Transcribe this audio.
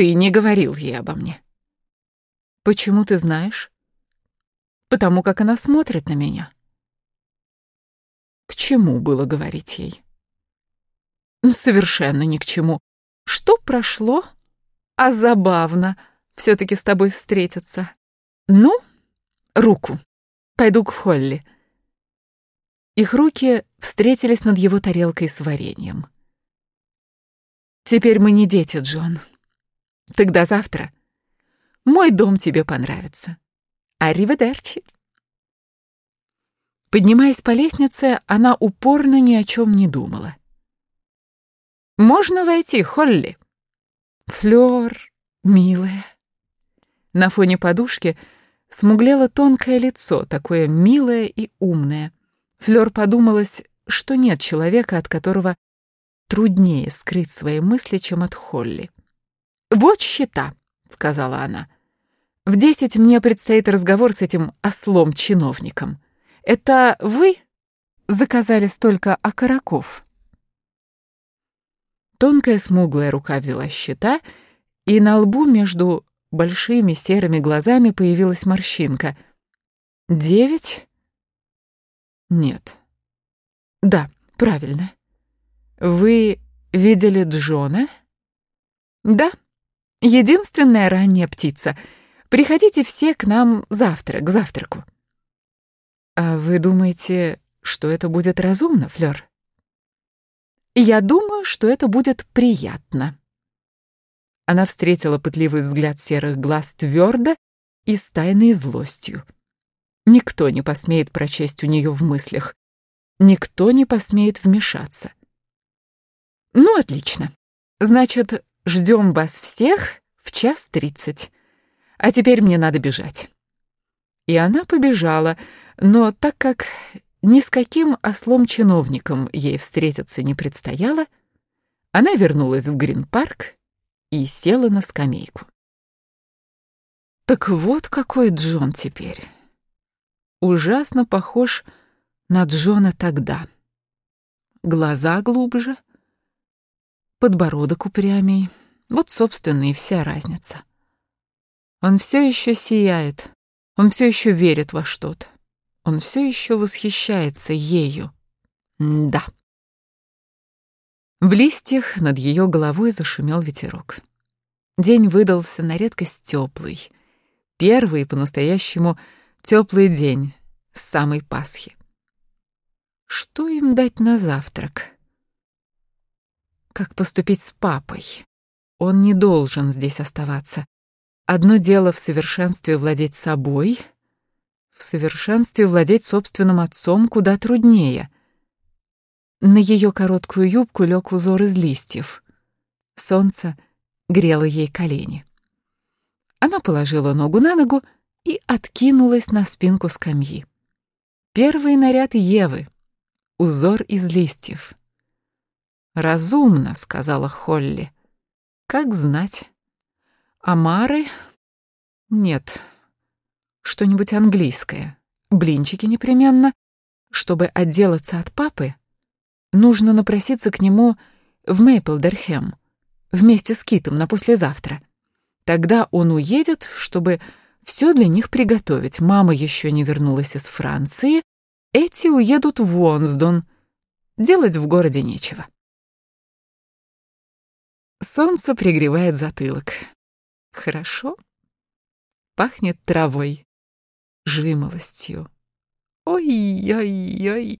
Ты не говорил ей обо мне. Почему ты знаешь? Потому как она смотрит на меня. К чему было говорить ей? Совершенно ни к чему. Что прошло? А забавно все таки с тобой встретиться. Ну, руку. Пойду к Холли. Их руки встретились над его тарелкой с вареньем. Теперь мы не дети, Джон. Тогда завтра. Мой дом тебе понравится. Ариведерчи. Поднимаясь по лестнице, она упорно ни о чем не думала. «Можно войти, Холли?» «Флёр, милая». На фоне подушки смуглело тонкое лицо, такое милое и умное. Флёр подумалось, что нет человека, от которого труднее скрыть свои мысли, чем от Холли. «Вот счета», — сказала она. «В десять мне предстоит разговор с этим ослом-чиновником. Это вы заказали столько окороков?» Тонкая смуглая рука взяла счета, и на лбу между большими серыми глазами появилась морщинка. «Девять?» «Нет». «Да, правильно. Вы видели Джона?» «Да, единственная ранняя птица. Приходите все к нам завтра, к завтраку». «А вы думаете, что это будет разумно, Флёр?» Я думаю, что это будет приятно. Она встретила пытливый взгляд серых глаз твердо и с тайной злостью. Никто не посмеет прочесть у нее в мыслях. Никто не посмеет вмешаться. Ну, отлично. Значит, ждем вас всех в час тридцать. А теперь мне надо бежать. И она побежала, но так как ни с каким ослом-чиновником ей встретиться не предстояло, она вернулась в Грин-парк и села на скамейку. Так вот какой Джон теперь. Ужасно похож на Джона тогда. Глаза глубже, подбородок упрямей. Вот, собственно, и вся разница. Он все еще сияет, он все еще верит во что-то. Он все еще восхищается ею. да. В листьях над ее головой зашумел ветерок. День выдался на редкость теплый. Первый по-настоящему теплый день с самой Пасхи. Что им дать на завтрак? Как поступить с папой? Он не должен здесь оставаться. Одно дело в совершенстве владеть собой — в совершенстве владеть собственным отцом куда труднее. На ее короткую юбку лег узор из листьев. Солнце грело ей колени. Она положила ногу на ногу и откинулась на спинку скамьи. Первый наряд Евы. Узор из листьев. «Разумно», — сказала Холли. «Как знать». Амары? Нет, что-нибудь английское. Блинчики непременно. Чтобы отделаться от папы, нужно напроситься к нему в Мейплдерхэм вместе с Китом на послезавтра. Тогда он уедет, чтобы все для них приготовить. Мама еще не вернулась из Франции. Эти уедут в Уонсдон. Делать в городе нечего. Солнце пригревает затылок. Хорошо. Пахнет травой жимолостью. Ой-ой-ой.